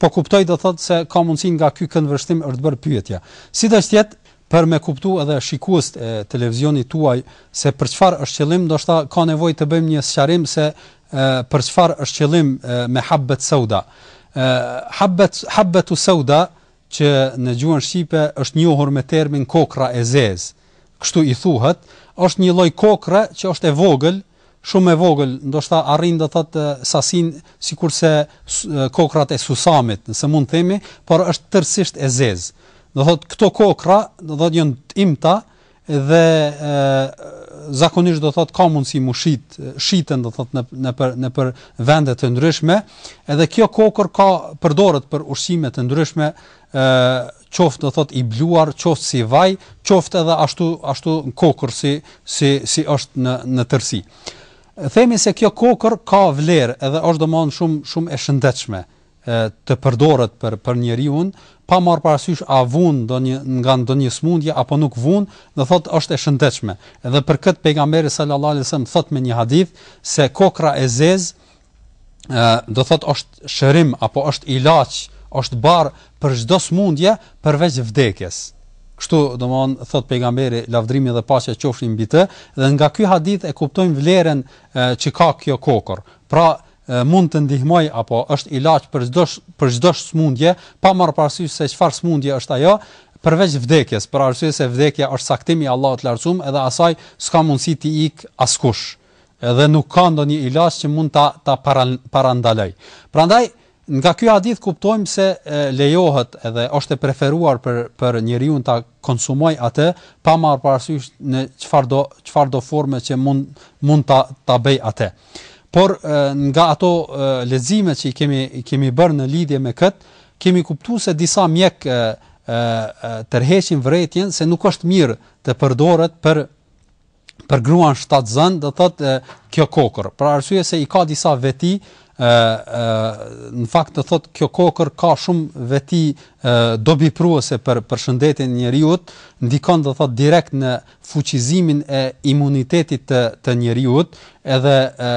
Po kuptoj do thotë se ka mundësi nga ky këndvështrim është bërë pyetja. Sido që jetë, për me kuptu edhe shikuesit e televizionit tuaj se për çfarë është qëllim, ndoshta ka nevojë të bëjmë një sqarim se për çfarë është qëllim me habbet sauda. Habbet habbetu sauda që në gjuhën shqipe është njohur me termin kokrra e zezë, kështu i thuhet, është një lloj kokrre që është e vogël, shumë e vogël, ndoshta arrin do thotë sasinë sikurse kokrrat e susamit, nëse mund të themi, por është tërësisht e zezë. Do thotë këto kokrra, do thotë janë të imta, Dhe zakonisht do thotë ka mundësi m'u shit, shiten do thotë në në për në për vende të ndryshme, edhe kjo kokër ka përdoret për ushqime të ndryshme, ë qoftë do thotë i bluar, qoftë si vaj, qoftë edhe ashtu ashtu në kokër si si si është në në tërësi. Themi se kjo kokër ka vlerë edhe është domthon shumë shumë e shëndetshme të përdoret për për njeriun, pa marrë parasysh a vun ndonjë nga ndonjë smundje apo nuk vun, do thotë është e shëndetshme. Dhe për këtë pejgamberi sallallahu alejhi wasallam thotë në një hadith se kokrra e zezë do thotë është shërim apo është ilaç, është bar për çdo smundje përveç vdekjes. Kështu, domethonë, thot pejgamberi, lavdërimi dhe paqja qofshin mbi të, dhe nga ky hadith e kuptojmë vlerën që ka kjo kokër. Pra, mund të ndihmojë apo është ilaç për çdo për çdo smundje, pa marrë parasysh se çfarë smundje është ajo, përveç vdekjes, për arsye se vdekja është caktim i Allahut të Lartësuar, edhe asaj s'ka mundësi t'i ik askush. Edhe nuk ka ndonjë ilaç që mund ta ta parandaloj. Prandaj nga ky hadith kuptojmë se lejohet edhe është e preferuar për për njeriun ta konsumojë atë pa marrë parasysh në çfarëdo çfarëdo forme që mund mund ta ta bëjë atë. Por nga ato lexime që i kemi i kemi bërë në lidhje me kët, kemi kuptuar se disa mjekë e, e, tërheqin vërejtjen se nuk është mirë të përdoret për për gruan shtatzënë do thotë kjo kokër, për arsye se i ka disa veti, ë ë në fakt do thotë kjo kokër ka shumë veti dobiprurëse për për shëndetin e njeriut, ndikon do thotë direkt në fuqizimin e imunitetit të të njeriut, edhe e,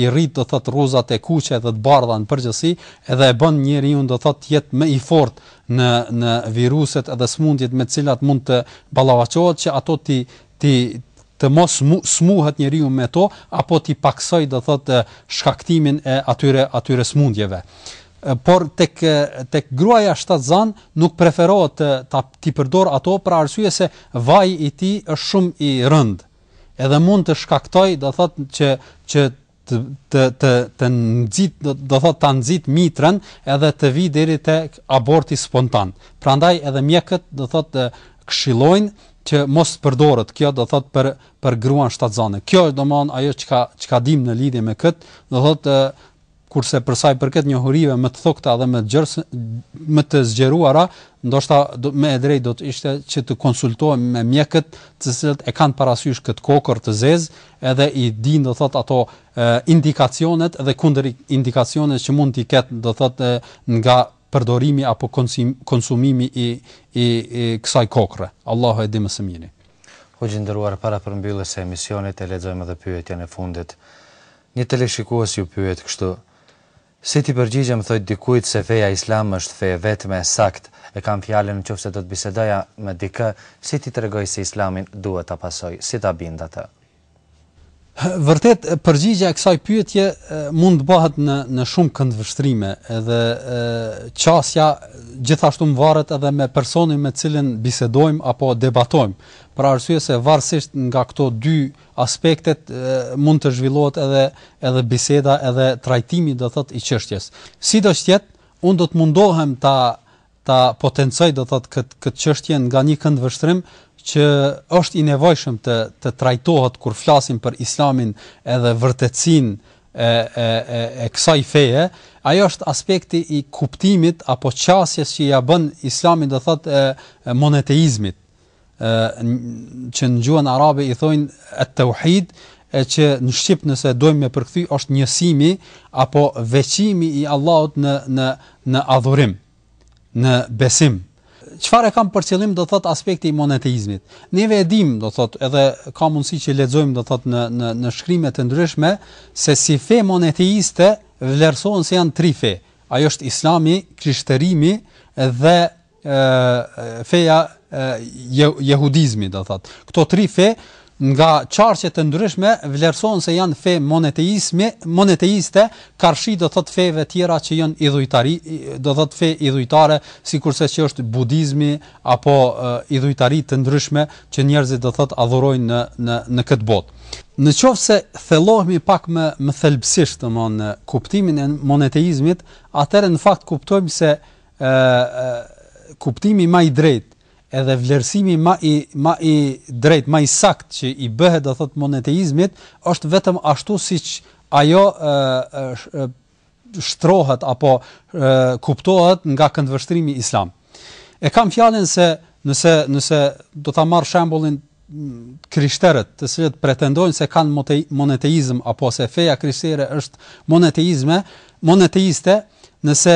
i rrit do thotë rruzat e kuqe dhe të bardha në përgjithësi, edhe e bën njeriun do thotë të jetë më i fortë në në viruset edhe smundjet me të cilat mund të ballafaqohet që ato t'i t'i të mos smuhet njeriu me to apo t'i paksoj do thotë shkaktimin e atyre atyre smundjeve por tek tek gruaja shtatzan nuk preferohet të ta t'i përdor ato për arsye se vaji i tij është shumë i rënd. Edhe mund të shkaktojë, do thotë që që të të të të nxit do thotë ta nxit mitrën edhe të vij deri tek aborti spontan. Prandaj edhe mjekët do thotë këshillojnë që mos të përdoret kjo do thotë për për gruan shtatzane. Kjo është domthon ajo çka çka dim në lidhje me kët, do thotë kurse për sa i përket njohurive më të thukta dhe më gjërë, më të zgjeruara, ndoshta do më e drejtë do të ishte që të konsultohemi me mjekët, të cilët e kanë parasysh këtë kokër të zezë, edhe i din do thot ato indikacionet dhe kundërindikacionet që mund t'i ket do thot nga përdorimi apo konsumimi i i i kësaj kokrre Allahu e di më së miri. Hoxhë i nderuar para përmbylljes së emisionit e lexojmë edhe pyetjen e fundit. Një teleshikues ju pyet kështu, Si t'i përgjigjem thot dikujt se feja islam është feja e vetme e saktë, e kam fjalën në qoftë se do të bisedoja me dikë, si t'i tregoj se islamin duhet ta pasoj, si ta bind atë? Vërtet përgjigja e kësaj pyetje mund të bahet në në shumë këndvështrime edhe qasja gjithashtu mvaret edhe me personin me të cilin bisedojmë apo debatojmë për arsye se varësisht nga këto dy aspekte mund të zhvillohet edhe edhe biseda edhe trajtimi do thot i çështjes. Sido që të jetë, unë do të mundohem ta ta potencoj do thot kët kët çështje nga një këndvështrim që është i nevojshëm të të trajtohet kur flasim për Islamin edhe vërtetësinë e e e e kësaj feje, ajo është aspekti i kuptimit apo qasjes që ia bën Islami do thot e, e monoteizmit. që në gjuhën arabe i thonë at-tauhid, e që në shqip nëse dojmë me përkthy është njësimi apo veçimi i Allahut në në në adhurim, në besim. Çfarë kam për qëllim do thot aspekti i monoteizmit. Ne e dimë do thot edhe ka mundësi që lexojmë do thot në në në shkrime të ndryshme se si fe monoteiste vlerësohen se janë tri fe. Ajo është Islami, Krishterimi dhe feja e jehudizmit, do thot. Këto tri fe nga qarqe të ndryshme vlerësohen se janë fe monoteizmi, monoteiste, karshi do thot feve të tjera që janë idhujtari, do thot fe idhujtare, sikurse që është budizmi apo idhujtari të ndryshme që njerëzit do thot adhurojnë në në në këtë botë. Në qoftë se thellohemi pak më më thelbësisht domthonë në kuptimin e monoteizmit, atëherë në fakt kuptojmë se Ë kuptimi ma i drejtë edhe vlerësimi ma i ma i drejtë, ma i saktë që i bëhet do thotë monoteizmit është vetëm ashtu siç ajo ë shtrohet apo e, kuptohet nga këndvështrimi islam. E kam fjalën se nëse nëse do ta marr shembullin krishterët të cilët pretendojnë se kanë monoteizëm apo se feja krishtere është monoteizme, monoteiste, nëse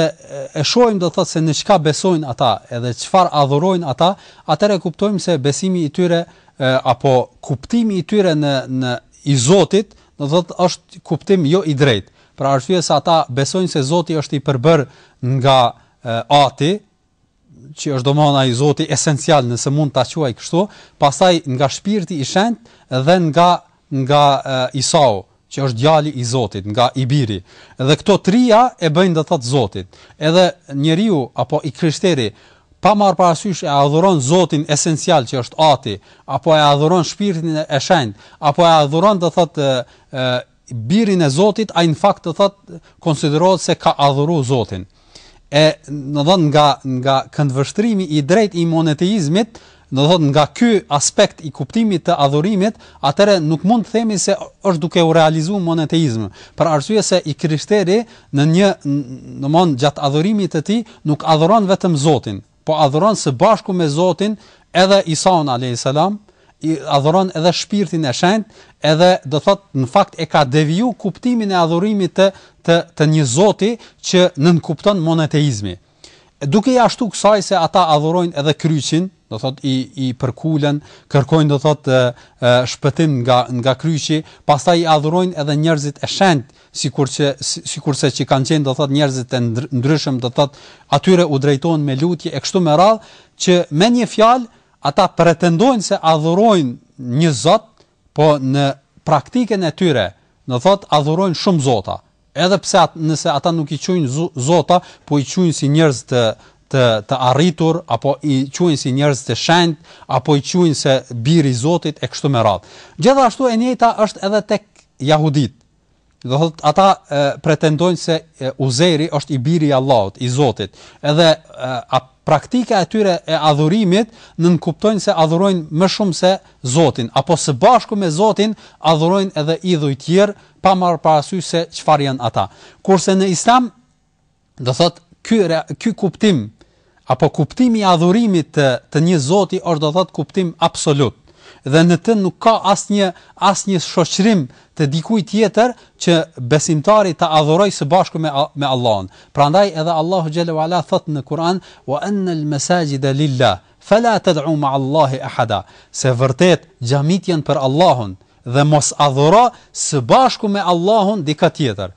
e shohim do thotë se në çka besojnë ata edhe çfarë adhurojnë ata, atëherë kuptojmë se besimi i tyre e, apo kuptimi i tyre në në i Zotit, do thotë është kuptim jo i drejtë. Për arsye se ata besojnë se Zoti është i përbër nga e, Ati, që është domethënë ai Zoti esencial, nëse mund ta quaj kështu, pastaj nga shpirti i shenjtë dhe nga nga Isau, që është djali i Zotit, nga i biri. Dhe këto trija e bëjnë do thot Zotin. Edhe njeriu apo i krishteri pa marr parasysh e adhuron Zotin esencial që është Ati, apo e adhuron shpirtin e shenjtë, apo e adhuron do thot birin e Zotit, ai në fakt do thot konsiderohet se ka adhuru Zotin. E domethënë nga, nga këndvështrimi i drejtë i monoteizmit, domethënë nga ky aspekt i kuptimit të adhurimit, atëherë nuk mund të themi se është duke u realizu monoteizëm, për arsye se i krishteri në një, domethënë gjatë adhurimit të tij, nuk adhuron vetëm Zotin, po adhuron së bashku me Zotin edhe Isaun alejhi selam, i adhuron edhe shpirtin e shenjtë, edhe do thot në fakt e ka deviju kuptimin e adhurimit të të të një Zoti që nënkupton monoteizmi. Duke ia shtu kësaj se ata adhurojnë edhe kryqin, do thot i i përkulen, kërkojnë do thot shpëtim nga nga kryqi, pastaj i adhurojnë edhe njerëzit e shenjtë, sikurse sikurse që kanë qenë do thot njerëzit e ndryshëm do thot atyre u drejtohen me lutje e kështu me radhë që me një fjalë ata pretendojnë se adhurojnë një zot po në praktikën e tyre do thot adhurojnë shumë zota edhe pse at, nëse ata nuk i quajnë zota po i quajnë si njerëz të të të arritur apo i quajnë si njerëz të shenjtë apo i quajnë se biri i Zotit e kështu me radhë gjithashtu e njëjta është edhe tek jahuditë Do thot ata e, pretendojnë se e, Uzejri është i biri i Allahut, i Zotit. Edhe e, a, praktika e tyre e adhurimit nënkuptojnë se adhurojnë më shumë se Zotin, apo së bashku me Zotin adhurojnë edhe idhuj tjerë pa marrë parasysh se çfarë janë ata. Kurse në Islam Do thotë ky ky kuptim apo kuptimi i adhurimit të, të një Zoti është do thotë kuptim absolut dhe në të nuk ka asnjë asnjë shoqërim të dikujt tjetër që besimtari ta adhurojë së bashku me me Allahun. Prandaj edhe Allahu xhele ue ala thot në Kur'an: "Wa anna al-masajida lillah, fala tad'u ma'a Allahi ahada." Se vërtet xhamitë janë për Allahun dhe mos adhuro së bashku me Allahun dikë tjetër.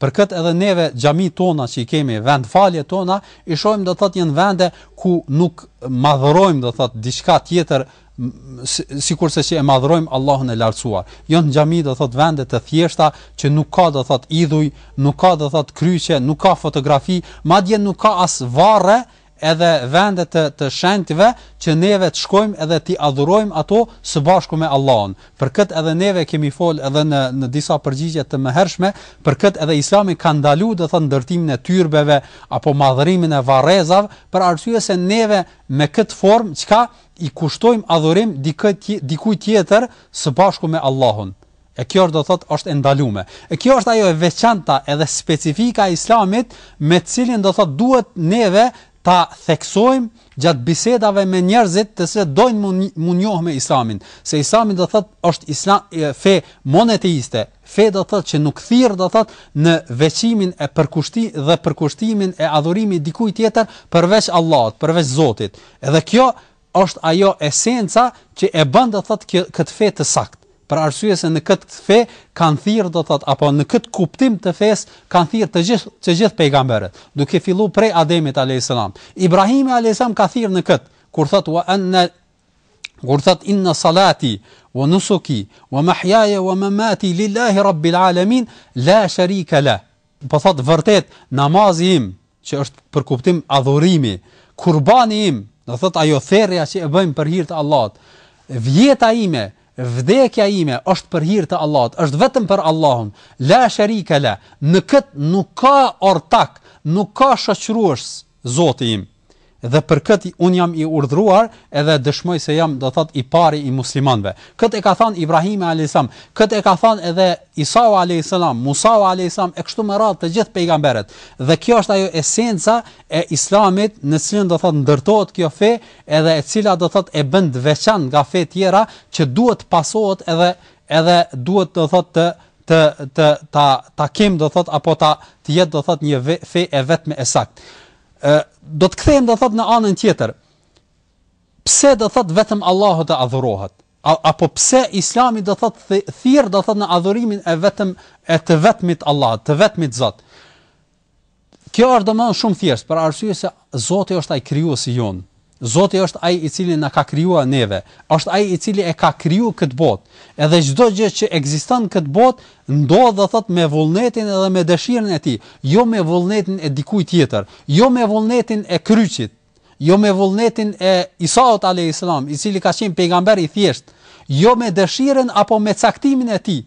Për këtë edhe neve xhamitë tona që i kemi, vendfaljet tona, i shohim do të thotë janë vende ku nuk madhërojmë do të thotë diçka tjetër sikurse që e madhërojmë Allahun e lartësuar. Janë xhami do të thotë vende të thjeshta që nuk ka do të thotë idhuj, nuk ka do të thotë kryqe, nuk ka fotografi, madje nuk ka as varre edhe vende të të shenjtëve që neve të shkojmë edhe t'i adhurojmë ato së bashku me Allahun. Për këtë edhe neve kemi fol edhe në disa përgjigje të mëhershme, për këtë edhe Islami ka ndalu do thotë ndërtimin e tyrbeve apo madhërimin e varrezave, për arsye se neve me këtë formë çka i kushtojmë adhurim dikujt tjetër së bashku me Allahun. E kjo do thotë është e ndalume. E kjo është ajo e veçanta edhe specifika e islamit me të cilin do të thotë duhet neve ta theksojmë gjatë bisedave me njerëzit të cilët dojnë mu njohë me islamin. Se islami do të thotë është islam, e, fe monoteiste, fe do të thotë që nuk thirr do të thotë në veçimin e përkushti dhe përkushtimin e adhurimit dikujt tjetër përveç Allahut, përveç Zotit. Edhe kjo Është ajo esenca që e bën do thotë këtë fe të saktë. Për arsye se në këtë fe kanë thirrë do thotë apo në këtë kuptim të fesë kanë thirrë të gjithë të gjithë pejgamberët, duke fillu prej Ademit alejhi selam. Ibrahimi alejhi selam ka thirrë në këtë, kur thotë wa anna kur thotë inna salati wa nusuki wa mahyaya wa mamati lillahi rabbil alamin la sharika la. Po thotë, Vërtet, namazi im, që është për kuptim adhurimi, kurbani im, do thotë ajo therrja që e bëjmë për hir të Allahut, jeta ime, vdekja ime është për hir të Allahut, është vetëm për Allahun. La sharika la, në kët nuk ka ortak, nuk ka shoqërues. Zoti im, dhe për këtë unë jam i urdhëruar edhe dëshmoj se jam, do të thotë, i pari i muslimanëve. Këtë e ka thënë Ibrahimi alejhi selam, këtë e ka thënë edhe Isau alejhi selam, Musau alejhi selam e kështu me radhë të gjithë pejgamberët. Dhe kjo është ajo esenca e Islamit, në të cilën do thotë ndërtohet kjo fe, edhe e cila do thotë e bën të veçantë nga fetë tjera që duhet të pasohet edhe edhe duhet do thotë të të të ta takim do thot apo ta të jetë do thot një fe e vetme e saktë. Ë do të kthehem do thot në anën tjetër. Pse do thot vetëm Allahu të adhurohet? A, apo pse Islami do thot thirr do thot në adhurimin e vetëm, e të vetmit Allah, të vetmit Zot? Kjo është domethënë shumë thjesht, për arsye se Zoti është ai krijuesi jonë. Zoti është ai i cili na ka kriju neve, është ai i cili e ka kriju këtë botë. Edhe çdo gjë që ekziston në këtë botë ndodh do thot me vullnetin edhe me dëshirën e tij, jo me vullnetin e dikujt tjetër, jo me vullnetin e kryqit, jo me vullnetin e Isaut alayhis salam, i cili ka qenë pejgamber i thjesht, jo me dëshirën apo me caktimin e tij.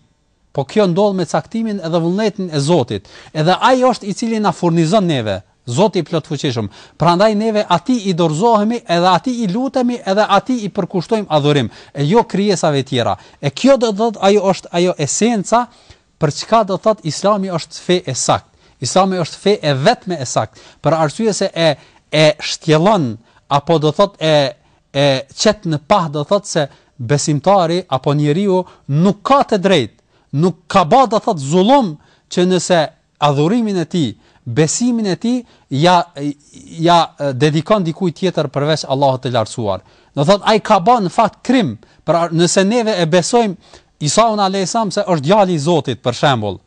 Po kjo ndodh me caktimin edhe vullnetin e Zotit. Edhe Ai është i cili na furnizon neve, Zoti i Plotfuqishëm. Prandaj neve Atij i dorëzohemi edhe Atij i lutemi edhe Atij i përkushtojmë adhurim, e jo krijesave tjera. E kjo do thotë ajo është ajo esenca për çka do thotë Islami është fe e saktë. Islami është fe e vetme e saktë, për arsye se e e shtjellon apo do thotë e E qet në pah do thotë se besimtari apo njeriu nuk ka të drejtë, nuk ka ba do thotë zullum që nëse adhurimin e tij, besimin e tij ja ja dedikon dikujt tjetër përveç Allahut të lartësuar. Do thotë ai ka ba në fakt krim, pra nëse neve e besojmë Isaun alayhis salam se është djali i Zotit për shembull,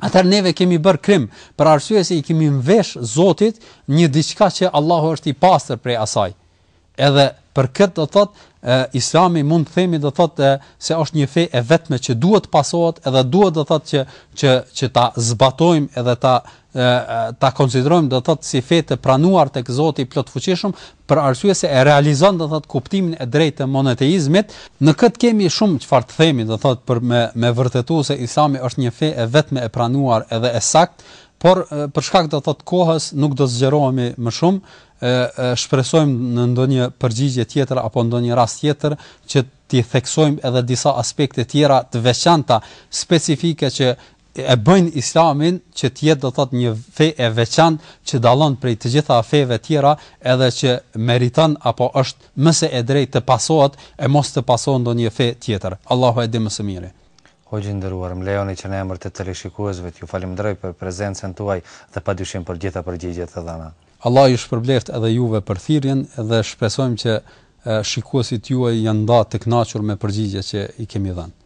Atëherë neve kemi bërë krim për arsye se i kemi mvesh Zotit një diçka që Allahu është i pastër prej asaj. Edhe për këtë do thotë e, Islami mund të themi do thotë se është një fe e vetme që duhet pasohet edhe duhet do thotë që që që ta zbatojmë edhe ta ta konsiderojmë do thotë si fe të pranuar tek Zoti i Plotfuqishëm, për arsye se e realizon do thot kuptimin e drejtë të monoteizmit, në këtë kemi shumë çfarë të themi do thot për me me vërtetu se Islami është një fe e vetme e pranuar edhe e saktë, por për shkak do thot kohës nuk do zgjerohemi më shumë, e, e shpresojmë në ndonjë përgjigje tjetër apo ndonjë rast tjetër që t'i theksojmë edhe disa aspekte tjera të veçanta specifike që e bëjnë Islamin që të jetë do të thotë një fe e veçantë që dallon prej të gjitha feve tjera edhe që meriton apo është më se e drejtë të pasohet e mos të pasohet ndonjë fe tjetër. Allahu e di më së miri. Hoxhë i nderuar, më lejoni që në emër të teleshikuesve t'ju falënderoj për prezencën tuaj dhe padyshim për gjitha përgjigjet e dhëna. Allah ju shpërbleftë edhe juve për thirrjen dhe shpresojmë që shikuesit juaj janë nda të kënaqur me përgjigjet që i kemi dhënë.